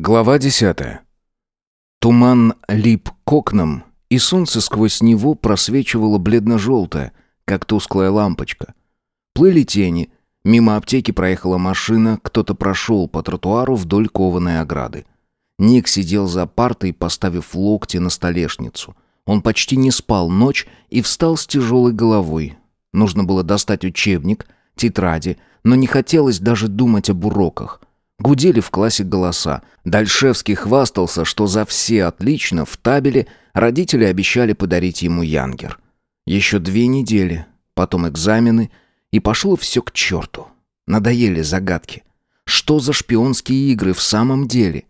Глава десятая. Туман лип к окнам, и солнце сквозь него просвечивало бледно-желтое, как тусклая лампочка. Плыли тени, мимо аптеки проехала машина, кто-то прошел по тротуару вдоль кованой ограды. Ник сидел за партой, поставив локти на столешницу. Он почти не спал ночь и встал с тяжелой головой. Нужно было достать учебник, тетради, но не хотелось даже думать об уроках. Гудели в классе голоса. Дальшевский хвастался, что за все отлично в табеле родители обещали подарить ему янгер. Еще две недели, потом экзамены, и пошло все к черту. Надоели загадки. Что за шпионские игры в самом деле?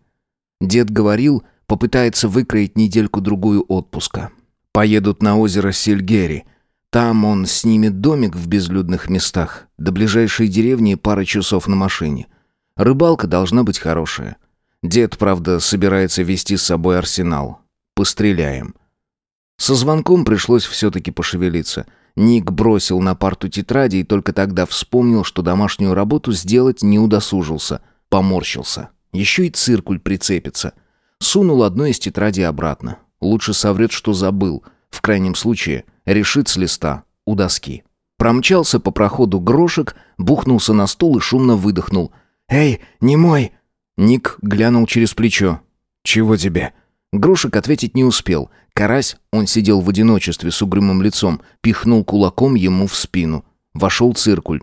Дед говорил, попытается выкроить недельку-другую отпуска. Поедут на озеро Сильгери. Там он снимет домик в безлюдных местах, до ближайшей деревни пара часов на машине – Рыбалка должна быть хорошая. Дед, правда, собирается вести с собой арсенал. Постреляем. Со звонком пришлось все-таки пошевелиться. Ник бросил на парту тетради и только тогда вспомнил, что домашнюю работу сделать не удосужился. Поморщился. Еще и циркуль прицепится. Сунул одну из тетрадей обратно. Лучше соврет, что забыл. В крайнем случае, решит с листа у доски. Промчался по проходу грошек, бухнулся на стол и шумно выдохнул – «Эй, не мой!» Ник глянул через плечо. «Чего тебе?» Грушек ответить не успел. Карась, он сидел в одиночестве с угрюмым лицом, пихнул кулаком ему в спину. Вошел циркуль.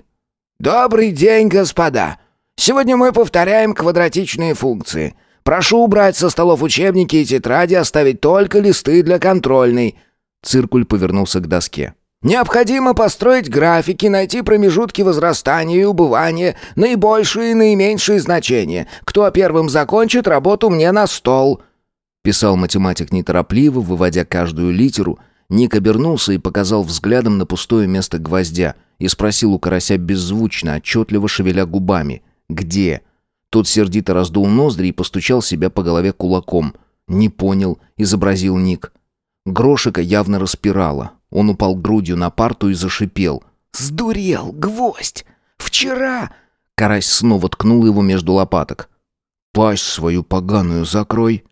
«Добрый день, господа! Сегодня мы повторяем квадратичные функции. Прошу убрать со столов учебники и тетради, оставить только листы для контрольной». Циркуль повернулся к доске. Необходимо построить графики, найти промежутки возрастания и убывания, наибольшие и наименьшие значения. Кто первым закончит, работу мне на стол». Писал математик неторопливо, выводя каждую литеру. Ник обернулся и показал взглядом на пустое место гвоздя и спросил у карася беззвучно, отчетливо шевеля губами. «Где?» Тот сердито раздул ноздри и постучал себя по голове кулаком. «Не понял», — изобразил Ник. Грошика явно распирала. Он упал грудью на парту и зашипел. «Сдурел, гвоздь! Вчера...» Карась снова ткнул его между лопаток. «Пасть свою поганую закрой!»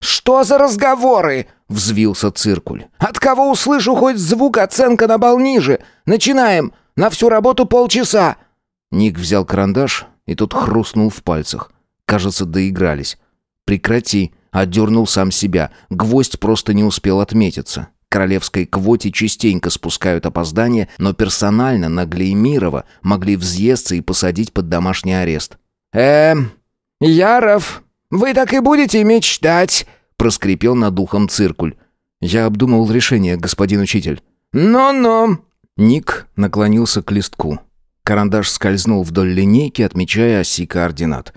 «Что за разговоры?» — взвился циркуль. «От кого услышу хоть звук, оценка на бал ниже? Начинаем! На всю работу полчаса!» Ник взял карандаш, и тот хрустнул в пальцах. Кажется, доигрались. «Прекрати!» — отдернул сам себя. Гвоздь просто не успел отметиться королевской квоте частенько спускают опоздания, но персонально на Глеймирова могли взъесться и посадить под домашний арест. «Эм, Яров, вы так и будете мечтать», — проскрипел над духом циркуль. «Я обдумывал решение, господин учитель». «Ну-ну». Ник наклонился к листку. Карандаш скользнул вдоль линейки, отмечая оси координат.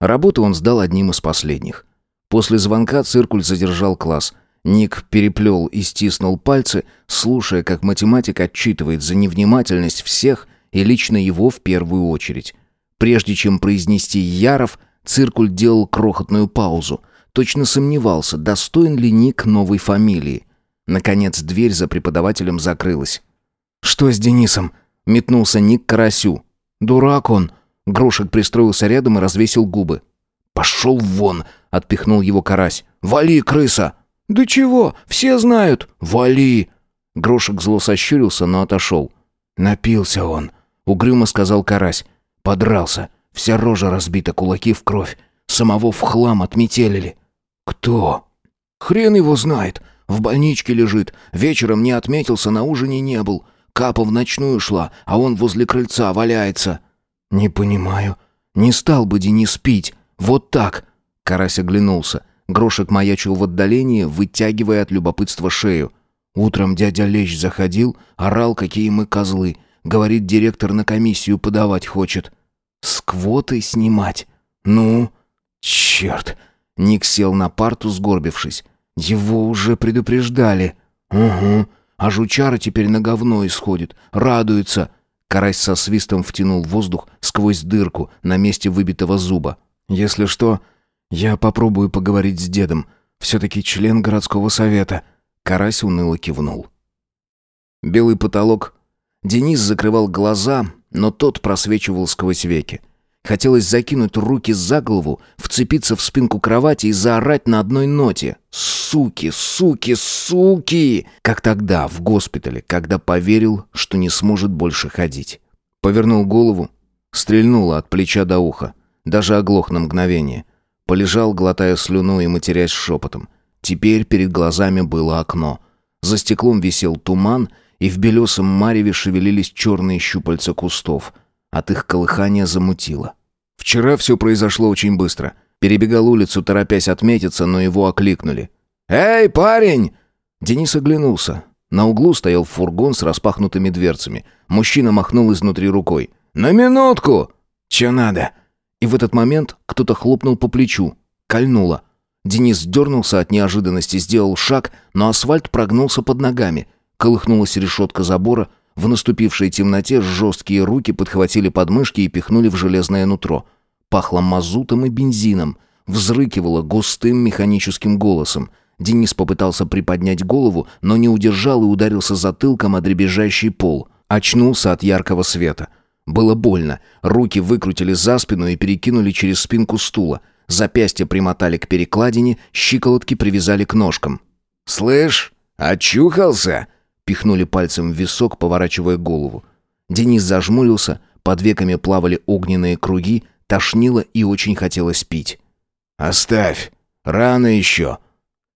Работу он сдал одним из последних. После звонка циркуль задержал класс — Ник переплел и стиснул пальцы, слушая, как математик отчитывает за невнимательность всех и лично его в первую очередь. Прежде чем произнести «Яров», циркуль делал крохотную паузу. Точно сомневался, достоин ли Ник новой фамилии. Наконец дверь за преподавателем закрылась. «Что с Денисом?» — метнулся Ник к Карасю. «Дурак он!» Грошек пристроился рядом и развесил губы. «Пошел вон!» — отпихнул его Карась. «Вали, крыса!» «Да чего? Все знают!» «Вали!» Грошек зло сощурился, но отошел. «Напился он!» — угрюмо сказал Карась. «Подрался. Вся рожа разбита, кулаки в кровь. Самого в хлам отметелили». «Кто?» «Хрен его знает. В больничке лежит. Вечером не отметился, на ужине не был. Капа в ночную шла, а он возле крыльца валяется». «Не понимаю. Не стал бы Денис пить. Вот так!» Карась оглянулся. Грошек маячил в отдалении, вытягивая от любопытства шею. Утром дядя Лещ заходил, орал, какие мы козлы. Говорит, директор на комиссию подавать хочет. С квотой снимать? Ну? Черт! Ник сел на парту, сгорбившись. Его уже предупреждали. Угу. А жучара теперь на говно исходит. Радуется. Карась со свистом втянул воздух сквозь дырку на месте выбитого зуба. Если что, «Я попробую поговорить с дедом. Все-таки член городского совета». Карась уныло кивнул. Белый потолок. Денис закрывал глаза, но тот просвечивал сквозь веки. Хотелось закинуть руки за голову, вцепиться в спинку кровати и заорать на одной ноте. «Суки, суки, суки!» Как тогда, в госпитале, когда поверил, что не сможет больше ходить. Повернул голову, стрельнуло от плеча до уха. Даже оглох на мгновение. Полежал, глотая слюну и матерясь шепотом. Теперь перед глазами было окно. За стеклом висел туман, и в белесом мареве шевелились черные щупальца кустов — от их колыхания замутило. Вчера все произошло очень быстро. Перебегал улицу, торопясь отметиться, но его окликнули. «Эй, парень!» Денис оглянулся. На углу стоял фургон с распахнутыми дверцами. Мужчина махнул изнутри рукой. «На минутку!» «Че надо?» И в этот момент кто-то хлопнул по плечу. Кольнуло. Денис дернулся от неожиданности, сделал шаг, но асфальт прогнулся под ногами. Колыхнулась решетка забора, в наступившей темноте жесткие руки подхватили подмышки и пихнули в железное нутро. Пахло мазутом и бензином. Взрыкивало густым механическим голосом. Денис попытался приподнять голову, но не удержал и ударился затылком о дребезжащий пол. Очнулся от яркого света. Было больно. Руки выкрутили за спину и перекинули через спинку стула. Запястья примотали к перекладине, щиколотки привязали к ножкам. «Слышь, очухался?» Пихнули пальцем в висок, поворачивая голову. Денис зажмурился, под веками плавали огненные круги, тошнило и очень хотелось пить. «Оставь! Рано еще!»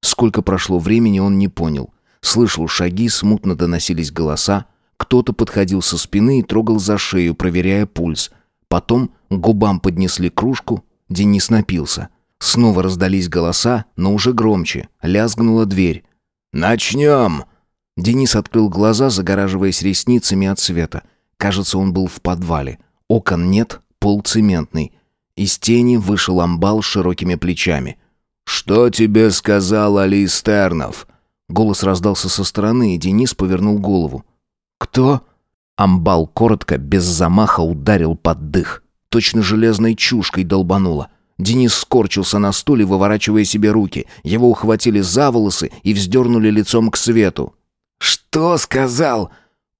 Сколько прошло времени, он не понял. Слышал шаги, смутно доносились голоса. Кто-то подходил со спины и трогал за шею, проверяя пульс. Потом губам поднесли кружку. Денис напился. Снова раздались голоса, но уже громче. Лязгнула дверь. «Начнем!» Денис открыл глаза, загораживаясь ресницами от света. Кажется, он был в подвале. Окон нет, пол цементный. Из тени вышел амбал с широкими плечами. «Что тебе сказал Али Стернов?» Голос раздался со стороны, и Денис повернул голову. «Кто?» Амбал коротко, без замаха ударил под дых. Точно железной чушкой долбануло. Денис скорчился на стуле, выворачивая себе руки. Его ухватили за волосы и вздернули лицом к свету. «Что сказал?»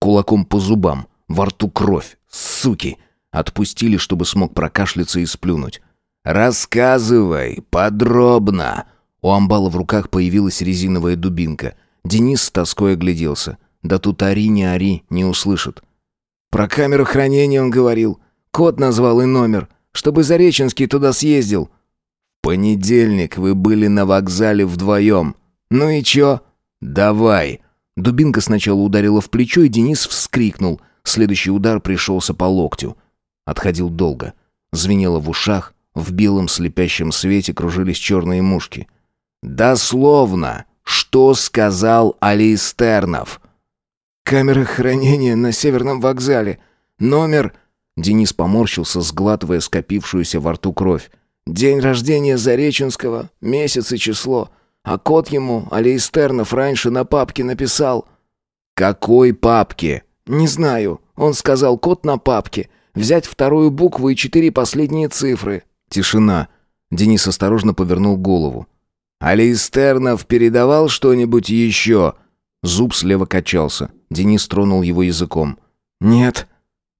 Кулаком по зубам, во рту кровь. Суки! Отпустили, чтобы смог прокашляться и сплюнуть. «Рассказывай, подробно!» У амбала в руках появилась резиновая дубинка. Денис с тоской огляделся. Да тут ори не ори, не услышит. «Про камеру хранения он говорил. Код назвал и номер, чтобы Зареченский туда съездил». «Понедельник вы были на вокзале вдвоем. Ну и чё?» «Давай!» Дубинка сначала ударила в плечо, и Денис вскрикнул. Следующий удар пришелся по локтю. Отходил долго. Звенело в ушах, в белом слепящем свете кружились черные мушки. «Дословно! Что сказал Алистернов?» «Камера хранения на Северном вокзале. Номер...» Денис поморщился, сглатывая скопившуюся во рту кровь. «День рождения Зареченского, месяц и число. А кот ему, Алейстернов, раньше на папке написал. «Какой папке?» «Не знаю. Он сказал код на папке. Взять вторую букву и четыре последние цифры». Тишина. Денис осторожно повернул голову. «Алейстернов передавал что-нибудь еще?» Зуб слева качался. Денис тронул его языком. «Нет».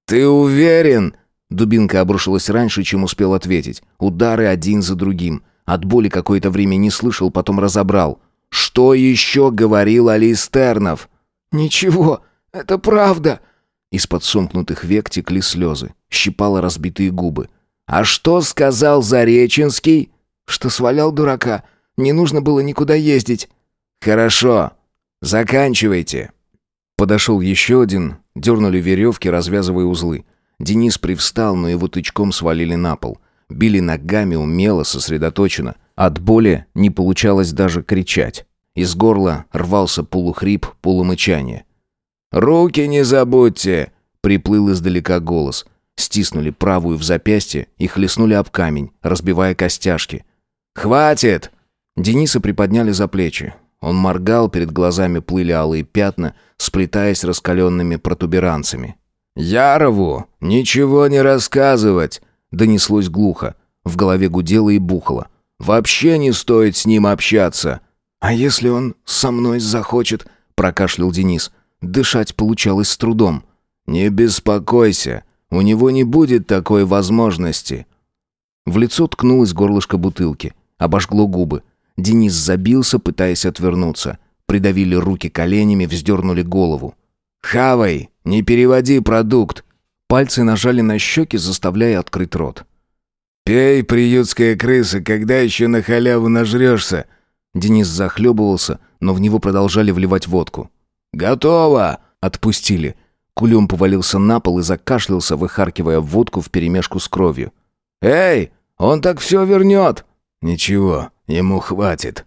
«Ты уверен?» Дубинка обрушилась раньше, чем успел ответить. Удары один за другим. От боли какое-то время не слышал, потом разобрал. «Что еще говорил Алистернов?» «Ничего, это правда». Из-под сомкнутых век текли слезы, щипало разбитые губы. «А что сказал Зареченский?» «Что свалял дурака. Не нужно было никуда ездить». «Хорошо. Заканчивайте». Подошел еще один, дернули веревки, развязывая узлы. Денис привстал, но его тычком свалили на пол. Били ногами умело, сосредоточенно. От боли не получалось даже кричать. Из горла рвался полухрип, полумычание. «Руки не забудьте!» — приплыл издалека голос. Стиснули правую в запястье и хлестнули об камень, разбивая костяшки. «Хватит!» Дениса приподняли за плечи. Он моргал, перед глазами плыли алые пятна, сплетаясь раскаленными протуберанцами. «Ярову ничего не рассказывать!» Донеслось глухо. В голове гудело и бухало. «Вообще не стоит с ним общаться!» «А если он со мной захочет?» Прокашлял Денис. Дышать получалось с трудом. «Не беспокойся. У него не будет такой возможности. В лицо ткнулось горлышко бутылки. Обожгло губы. Денис забился, пытаясь отвернуться. Придавили руки коленями, вздернули голову. «Хавай! Не переводи продукт!» Пальцы нажали на щеки, заставляя открыть рот. «Пей, приютская крыса, когда еще на халяву нажрешься?» Денис захлебывался, но в него продолжали вливать водку. «Готово!» Отпустили. Кулем повалился на пол и закашлялся, выхаркивая водку вперемешку с кровью. «Эй, он так все вернет!» «Ничего, ему хватит».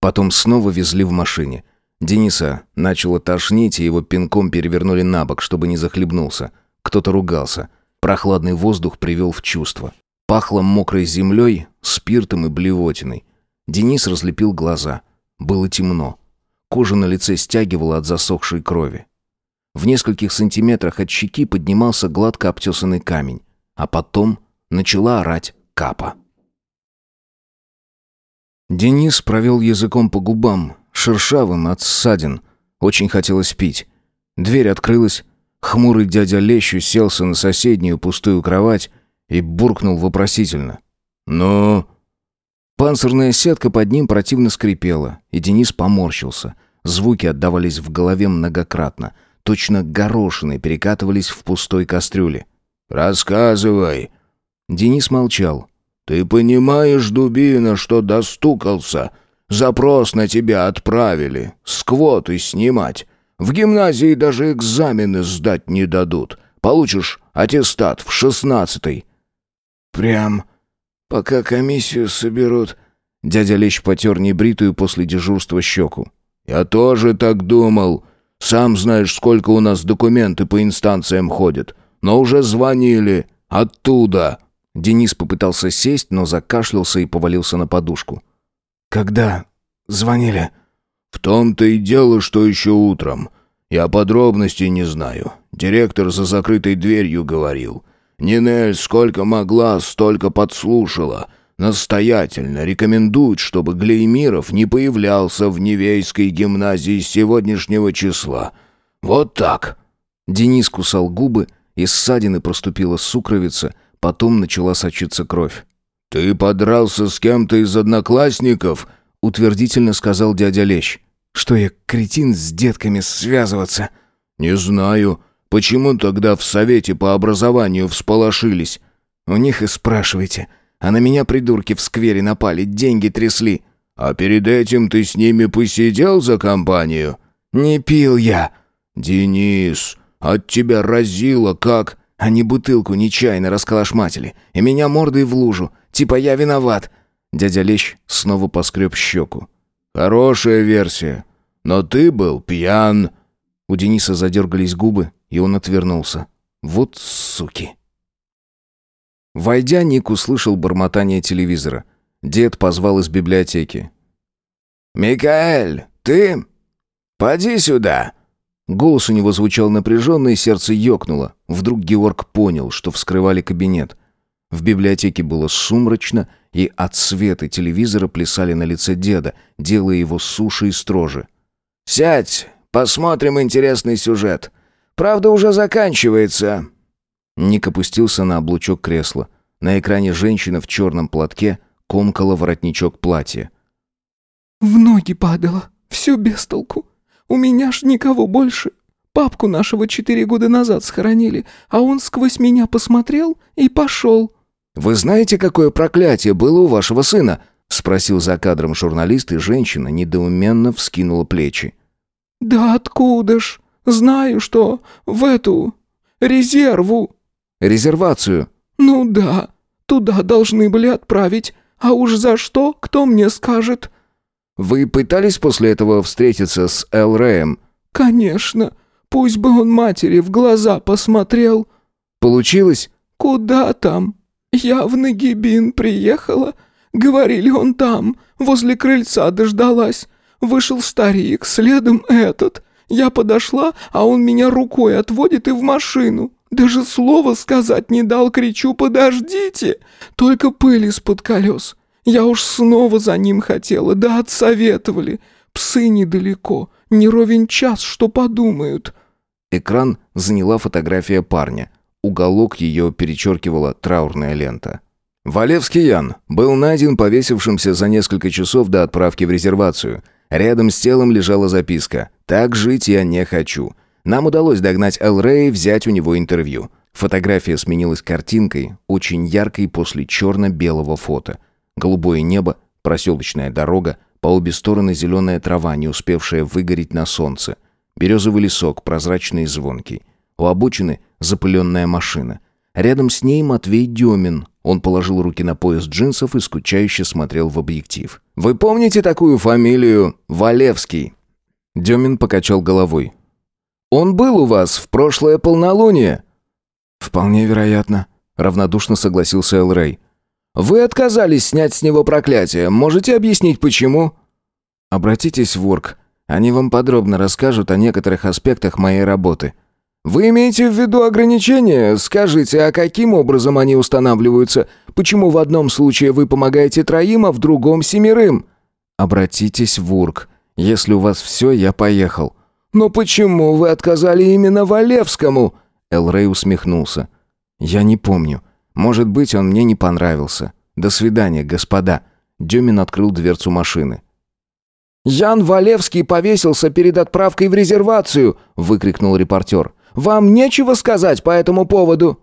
Потом снова везли в машине. Дениса начало тошнить, и его пинком перевернули на бок, чтобы не захлебнулся. Кто-то ругался. Прохладный воздух привел в чувство. Пахло мокрой землей, спиртом и блевотиной. Денис разлепил глаза. Было темно. Кожа на лице стягивала от засохшей крови. В нескольких сантиметрах от щеки поднимался гладко обтесанный камень. А потом начала орать капа. Денис провел языком по губам, шершавым от ссадин. Очень хотелось пить. Дверь открылась. Хмурый дядя Лещ уселся на соседнюю пустую кровать и буркнул вопросительно. «Ну?» Панцирная сетка под ним противно скрипела, и Денис поморщился. Звуки отдавались в голове многократно. Точно горошины перекатывались в пустой кастрюле. «Рассказывай!» Денис молчал. «Ты понимаешь, дубина, что достукался? Запрос на тебя отправили. С квоты снимать. В гимназии даже экзамены сдать не дадут. Получишь аттестат в шестнадцатый». «Прям пока комиссию соберут...» Дядя Лещ потер небритую после дежурства щеку. «Я тоже так думал. Сам знаешь, сколько у нас документы по инстанциям ходят. Но уже звонили. Оттуда». Денис попытался сесть, но закашлялся и повалился на подушку. «Когда звонили?» «В том-то и дело, что еще утром. Я подробностей не знаю. Директор за закрытой дверью говорил. Нинель сколько могла, столько подслушала. Настоятельно рекомендует, чтобы Глеймиров не появлялся в Невейской гимназии с сегодняшнего числа. Вот так». Денис кусал губы, из ссадины проступила сукровица, потом начала сочиться кровь. «Ты подрался с кем-то из одноклассников?» — утвердительно сказал дядя Лещ. «Что я, кретин, с детками связываться?» «Не знаю. Почему тогда в совете по образованию всполошились?» «У них и спрашивайте. А на меня придурки в сквере напали, деньги трясли». «А перед этим ты с ними посидел за компанию?» «Не пил я». «Денис, от тебя разило как...» Они бутылку нечаянно расколошматили, и меня мордой в лужу. Типа я виноват. Дядя Лещ снова поскреб щеку. «Хорошая версия. Но ты был пьян». У Дениса задергались губы, и он отвернулся. «Вот суки!» Войдя, Ник услышал бормотание телевизора. Дед позвал из библиотеки. «Микаэль, ты? Поди сюда!» Голос у него звучал напряженно, и сердце ёкнуло. Вдруг Георг понял, что вскрывали кабинет. В библиотеке было сумрачно, и от света телевизора плясали на лице деда, делая его суше и строже. «Сядь, посмотрим интересный сюжет. Правда, уже заканчивается». Ник опустился на облучок кресла. На экране женщина в черном платке комкала воротничок платья. «В ноги падала. Все без толку. У меня ж никого больше. Папку нашего четыре года назад схоронили, а он сквозь меня посмотрел и пошел». «Вы знаете, какое проклятие было у вашего сына?» — спросил за кадром журналист, и женщина недоуменно вскинула плечи. «Да откуда ж? Знаю, что в эту... резерву». «Резервацию?» «Ну да, туда должны были отправить. А уж за что, кто мне скажет?» Вы пытались после этого встретиться с Эл Рэем? Конечно. Пусть бы он матери в глаза посмотрел. Получилось? Куда там? Я в Нагибин приехала. Говорили, он там, возле крыльца дождалась. Вышел старик, следом этот. Я подошла, а он меня рукой отводит и в машину. Даже слова сказать не дал, кричу «подождите!» Только пыль из-под колес. Я уж снова за ним хотела, да отсоветовали. Псы недалеко, не ровен час, что подумают». Экран заняла фотография парня. Уголок ее перечеркивала траурная лента. Валевский Ян был найден повесившимся за несколько часов до отправки в резервацию. Рядом с телом лежала записка «Так жить я не хочу». Нам удалось догнать Эл Рэй и взять у него интервью. Фотография сменилась картинкой, очень яркой после черно-белого фото. Голубое небо, проселочная дорога, по обе стороны зеленая трава, не успевшая выгореть на солнце. Березовый лесок, прозрачный и звонкий. У обочины запыленная машина. Рядом с ней Матвей Демин. Он положил руки на пояс джинсов и скучающе смотрел в объектив. «Вы помните такую фамилию? Валевский?» Демин покачал головой. «Он был у вас в прошлое полнолуние?» «Вполне вероятно», — равнодушно согласился Эл Рэй. «Вы отказались снять с него проклятие. Можете объяснить, почему?» «Обратитесь в Орг. Они вам подробно расскажут о некоторых аспектах моей работы». «Вы имеете в виду ограничения? Скажите, а каким образом они устанавливаются? Почему в одном случае вы помогаете троим, а в другом семерым?» «Обратитесь в Урк. Если у вас все, я поехал». «Но почему вы отказали именно Валевскому?» Эл Рэй усмехнулся. «Я не помню. Может быть, он мне не понравился. До свидания, господа». Дюмин открыл дверцу машины. «Ян Валевский повесился перед отправкой в резервацию!» — выкрикнул репортер. «Вам нечего сказать по этому поводу?»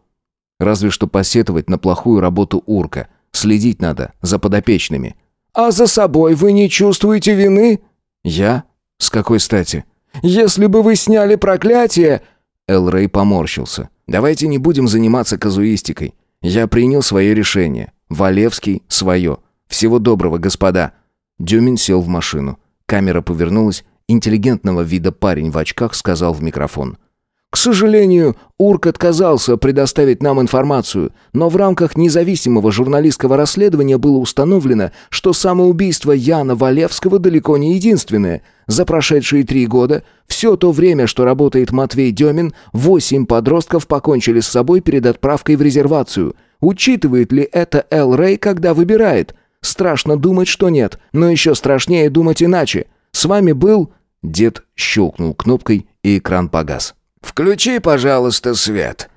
«Разве что посетовать на плохую работу Урка. Следить надо за подопечными». «А за собой вы не чувствуете вины?» «Я? С какой стати?» «Если бы вы сняли проклятие...» Эл Рэй поморщился. «Давайте не будем заниматься казуистикой. Я принял свое решение. Валевский — свое. Всего доброго, господа». Дюмин сел в машину. Камера повернулась. Интеллигентного вида парень в очках сказал в микрофон. К сожалению, Урк отказался предоставить нам информацию, но в рамках независимого журналистского расследования было установлено, что самоубийство Яна Валевского далеко не единственное. За прошедшие три года, все то время, что работает Матвей Демин, восемь подростков покончили с собой перед отправкой в резервацию. Учитывает ли это Эл Рэй, когда выбирает? Страшно думать, что нет, но еще страшнее думать иначе. С вами был...» Дед щелкнул кнопкой, и экран погас. «Включи, пожалуйста, свет».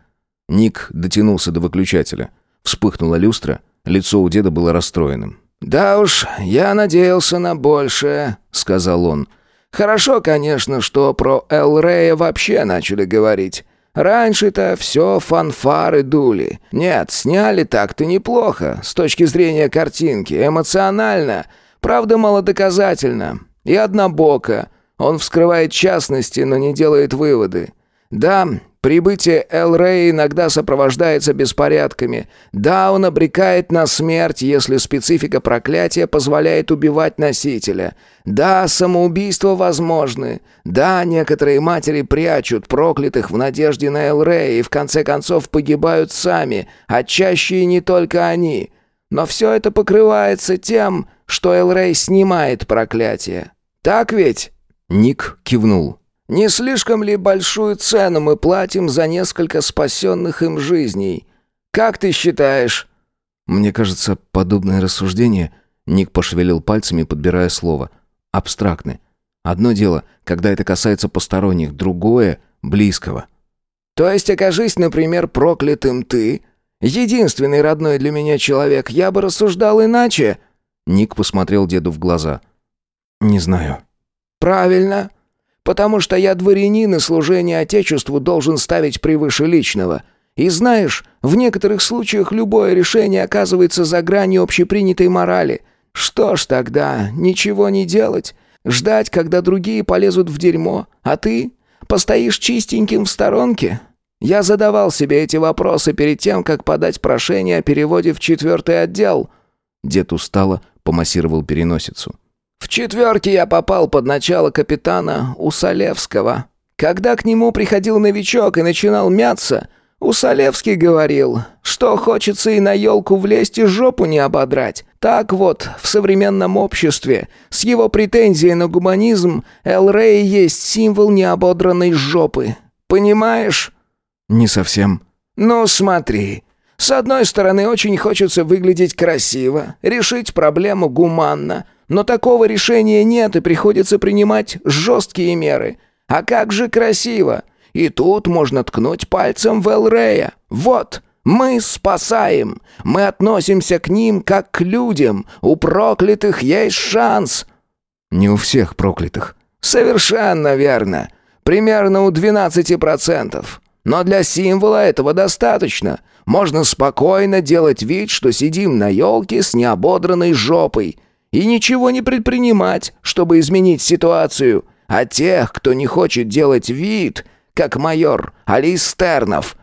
Ник дотянулся до выключателя. Вспыхнула люстра, лицо у деда было расстроенным. «Да уж, я надеялся на большее», — сказал он. «Хорошо, конечно, что про Эл Рея вообще начали говорить. Раньше-то все фанфары дули. Нет, сняли так-то неплохо, с точки зрения картинки, эмоционально, правда малодоказательно. И однобоко. Он вскрывает частности, но не делает выводы. Да, прибытие Эл-Рэй иногда сопровождается беспорядками. Да, он обрекает на смерть, если специфика проклятия позволяет убивать носителя. Да, самоубийства возможны. Да, некоторые матери прячут проклятых в надежде на Эл-Рэй и в конце концов погибают сами, а чаще и не только они. Но все это покрывается тем, что Эл-Рэй снимает проклятие. Так ведь?» Ник кивнул. Не слишком ли большую цену мы платим за несколько спасенных им жизней? Как ты считаешь?» «Мне кажется, подобное рассуждение...» Ник пошевелил пальцами, подбирая слово. «Абстрактны. Одно дело, когда это касается посторонних, другое — близкого». «То есть, окажись, например, проклятым ты, единственный родной для меня человек, я бы рассуждал иначе?» Ник посмотрел деду в глаза. «Не знаю». «Правильно потому что я дворянин и служение Отечеству должен ставить превыше личного. И знаешь, в некоторых случаях любое решение оказывается за гранью общепринятой морали. Что ж тогда, ничего не делать? Ждать, когда другие полезут в дерьмо, а ты постоишь чистеньким в сторонке? Я задавал себе эти вопросы перед тем, как подать прошение о переводе в четвертый отдел». Дед устало помассировал переносицу. В четверке я попал под начало капитана Усалевского. Когда к нему приходил новичок и начинал мяться, Усалевский говорил, что хочется и на елку влезть и жопу не ободрать. Так вот, в современном обществе, с его претензией на гуманизм, Эл Рэй есть символ неободранной жопы. Понимаешь? Не совсем. Ну, смотри. С одной стороны, очень хочется выглядеть красиво, решить проблему гуманно – но такого решения нет, и приходится принимать жесткие меры. А как же красиво! И тут можно ткнуть пальцем в Элрея. Вот, Мы спасаем. Мы относимся к ним как к людям. У проклятых есть шанс». «Не у всех проклятых». «Совершенно верно. Примерно у 12%. Но для символа этого достаточно. Можно спокойно делать вид, что сидим на елке с неободранной жопой. И ничего не предпринимать, чтобы изменить ситуацию. А тех, кто не хочет делать вид, как майор Алистернов...»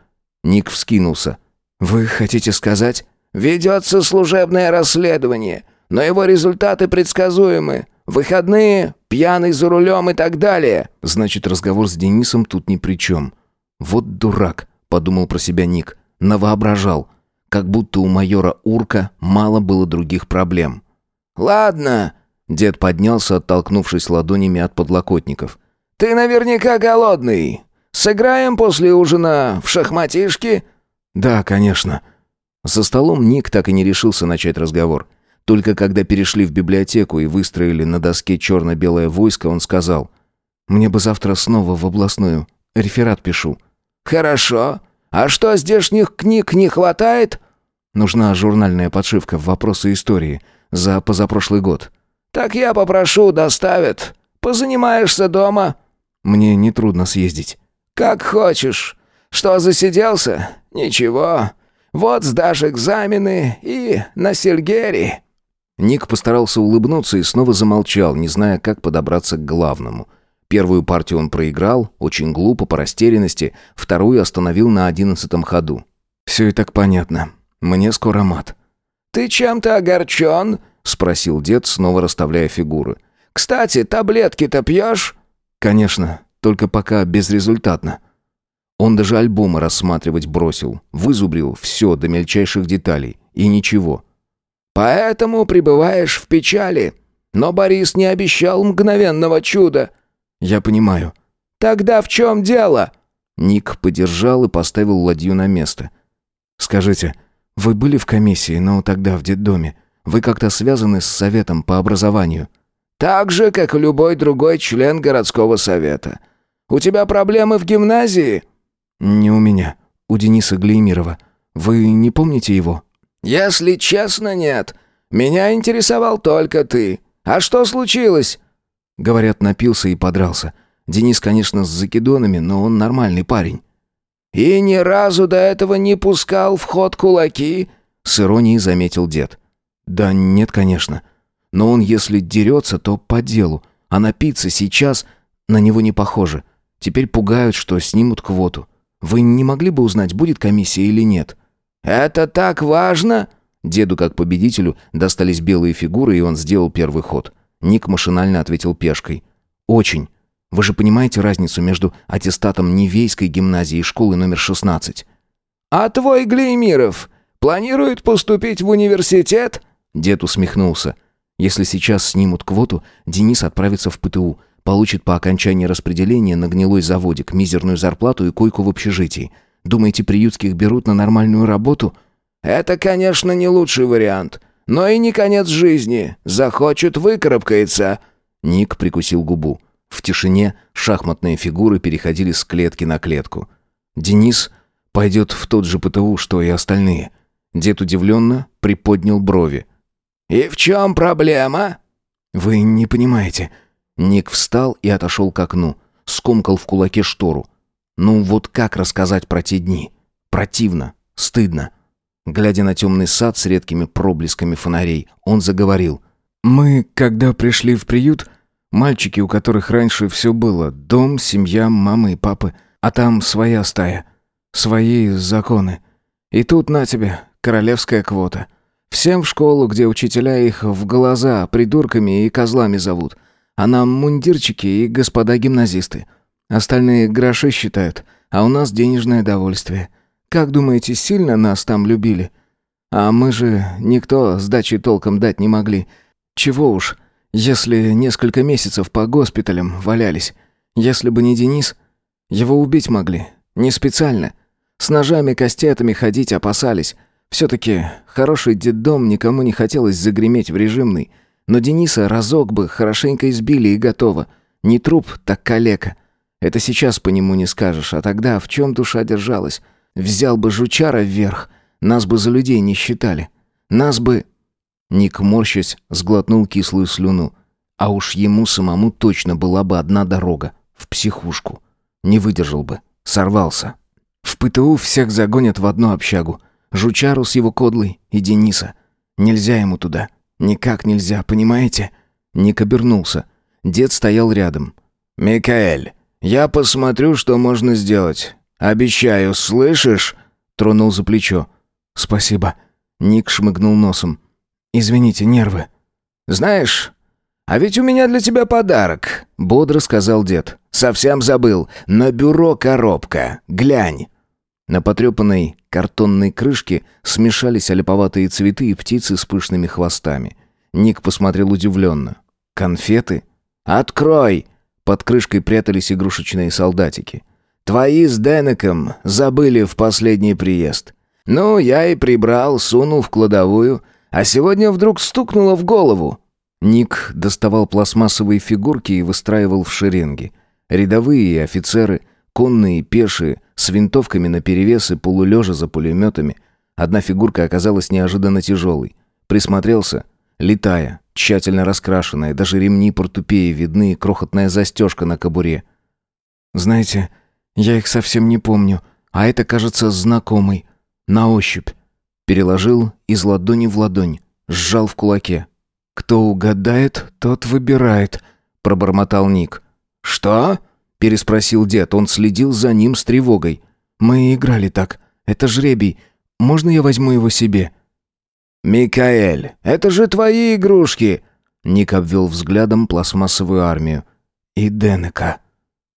Ник вскинулся. «Вы хотите сказать?» «Ведется служебное расследование, но его результаты предсказуемы. Выходные, пьяный за рулем и так далее». «Значит, разговор с Денисом тут ни при чем». «Вот дурак», — подумал про себя Ник. «Навоображал. Как будто у майора Урка мало было других проблем». «Ладно», — дед поднялся, оттолкнувшись ладонями от подлокотников. «Ты наверняка голодный. Сыграем после ужина в шахматишки?» «Да, конечно». За столом Ник так и не решился начать разговор. Только когда перешли в библиотеку и выстроили на доске черно-белое войско, он сказал, «Мне бы завтра снова в областную. Реферат пишу». «Хорошо. А что, здешних книг не хватает?» «Нужна журнальная подшивка в вопросы истории за позапрошлый год». «Так я попрошу, доставят. Позанимаешься дома?» «Мне нетрудно съездить». «Как хочешь. Что, засиделся? Ничего. Вот сдашь экзамены и на Сельгери». Ник постарался улыбнуться и снова замолчал, не зная, как подобраться к главному. Первую партию он проиграл, очень глупо, по растерянности, вторую остановил на одиннадцатом ходу. «Все и так понятно. Мне скоро мат». «Ты чем-то огорчен?» — спросил дед, снова расставляя фигуры. «Кстати, таблетки-то пьешь?» «Конечно, только пока безрезультатно». Он даже альбомы рассматривать бросил, вызубрил все до мельчайших деталей. И ничего. «Поэтому пребываешь в печали. Но Борис не обещал мгновенного чуда». «Я понимаю». «Тогда в чем дело?» Ник подержал и поставил ладью на место. «Скажите, вы были в комиссии, но тогда в детдоме? Вы как-то связаны с советом по образованию?» «Так же, как и любой другой член городского совета. У тебя проблемы в гимназии?» «Не у меня. У Дениса Глеймирова. Вы не помните его?» «Если честно, нет. Меня интересовал только ты. А что случилось?» Говорят, напился и подрался. Денис, конечно, с закидонами, но он нормальный парень. «И ни разу до этого не пускал в ход кулаки?» С иронией заметил дед. «Да нет, конечно. Но он, если дерется, то по делу. А напиться сейчас на него не похоже. Теперь пугают, что снимут квоту. Вы не могли бы узнать, будет комиссия или нет?» «Это так важно?» Деду, как победителю, достались белые фигуры, и он сделал первый ход. Ник машинально ответил пешкой. «Очень. Вы же понимаете разницу между аттестатом Невейской гимназии и школы номер 16?» «А твой Глеймиров планирует поступить в университет?» Дед усмехнулся. «Если сейчас снимут квоту, Денис отправится в ПТУ, получит по окончании распределения на гнилой заводик мизерную зарплату и койку в общежитии. Думаете, приютских берут на нормальную работу?» «Это, конечно, не лучший вариант. Но и не конец жизни. Захочет, выкарабкается». Ник прикусил губу. В тишине шахматные фигуры переходили с клетки на клетку. Денис пойдет в тот же ПТУ, что и остальные. Дед удивленно приподнял брови. «И в чем проблема?» «Вы не понимаете». Ник встал и отошел к окну. Скомкал в кулаке штору. Ну вот как рассказать про те дни? Противно, стыдно. Глядя на темный сад с редкими проблесками фонарей, он заговорил. «Мы, когда пришли в приют, мальчики, у которых раньше все было, дом, семья, мама и папы, а там своя стая, свои законы. И тут на тебе королевская квота. Всем в школу, где учителя их в глаза придурками и козлами зовут, а нам мундирчики и господа гимназисты. Остальные гроши считают, а у нас денежное довольствие. Как думаете, сильно нас там любили? А мы же никто сдачи толком дать не могли. Чего уж, если несколько месяцев по госпиталям валялись. Если бы не Денис, его убить могли. Не специально. С ножами-кастетами ходить опасались. Все-таки хороший детдом никому не хотелось загреметь в режимный. Но Дениса разок бы хорошенько избили и готово. Не труп, так калека. Это сейчас по нему не скажешь, а тогда в чем душа держалась? взял бы жучара вверх, нас бы за людей не считали. Нас бы...» Ник, морщась, сглотнул кислую слюну. А уж ему самому точно была бы одна дорога — в психушку. Не выдержал бы, сорвался. В ПТУ всех загонят в одну общагу. Жучару с его кодлой и Дениса. Нельзя ему туда. Никак нельзя, понимаете? Ник обернулся. Дед стоял рядом. «Микаэль, я посмотрю, что можно сделать. Обещаю, слышишь?» Тронул за плечо. «Спасибо». Ник шмыгнул носом. «Извините, нервы». «Знаешь, а ведь у меня для тебя подарок», — бодро сказал дед. «Совсем забыл. На бюро коробка. Глянь». На потрепанной картонной крышке смешались олиповатые цветы и птицы с пышными хвостами. Ник посмотрел удивленно. «Конфеты?» «Открой!» Под крышкой прятались игрушечные солдатики. «Твои с Денеком забыли в последний приезд. Ну, я и прибрал, сунул в кладовую, а сегодня вдруг стукнуло в голову. Ник доставал пластмассовые фигурки и выстраивал в шеренги. Рядовые и офицеры, конные и пешие, с винтовками наперевес и полулежа за пулеметами. Одна фигурка оказалась неожиданно тяжелой. Присмотрелся, летая, тщательно раскрашенная, даже ремни портупеи видны крохотная застежка на кобуре. «Знаете, я их совсем не помню, а это, кажется, знакомый. На ощупь». Переложил из ладони в ладонь, сжал в кулаке. «Кто угадает, тот выбирает», — пробормотал Ник. «Что?» — переспросил дед. Он следил за ним с тревогой. «Мы играли так. Это жребий. Можно я возьму его себе?» «Микаэль, это же твои игрушки!» Ник обвел взглядом пластмассовую армию. «И Денека».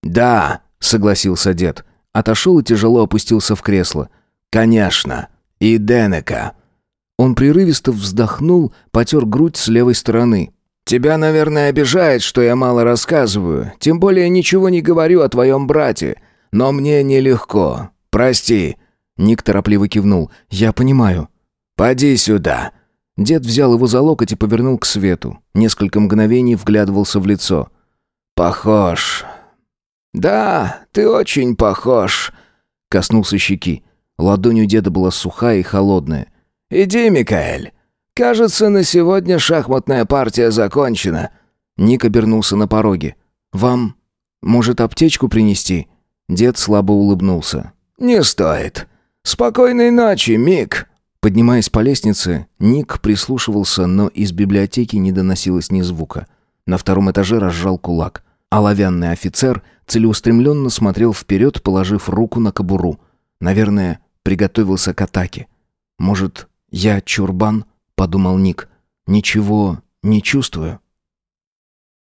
«Да», — согласился дед. Отошел и тяжело опустился в кресло. «Конечно, и Денека. Он прерывисто вздохнул, потер грудь с левой стороны. «Тебя, наверное, обижает, что я мало рассказываю. Тем более ничего не говорю о твоем брате. Но мне нелегко. Прости». Ник торопливо кивнул. «Я понимаю». «Поди сюда». Дед взял его за локоть и повернул к свету. Несколько мгновений вглядывался в лицо. «Похож». «Да, ты очень похож», — коснулся щеки. Ладонь у деда была сухая и холодная. «Иди, Микаэль. Кажется, на сегодня шахматная партия закончена». Ник обернулся на пороге. «Вам, может, аптечку принести?» Дед слабо улыбнулся. «Не стоит. Спокойной ночи, Мик». Поднимаясь по лестнице, Ник прислушивался, но из библиотеки не доносилось ни звука. На втором этаже разжал кулак. Оловянный офицер целеустремленно смотрел вперед, положив руку на кобуру. Наверное, приготовился к атаке. Может, «Я чурбан», — подумал Ник. «Ничего не чувствую».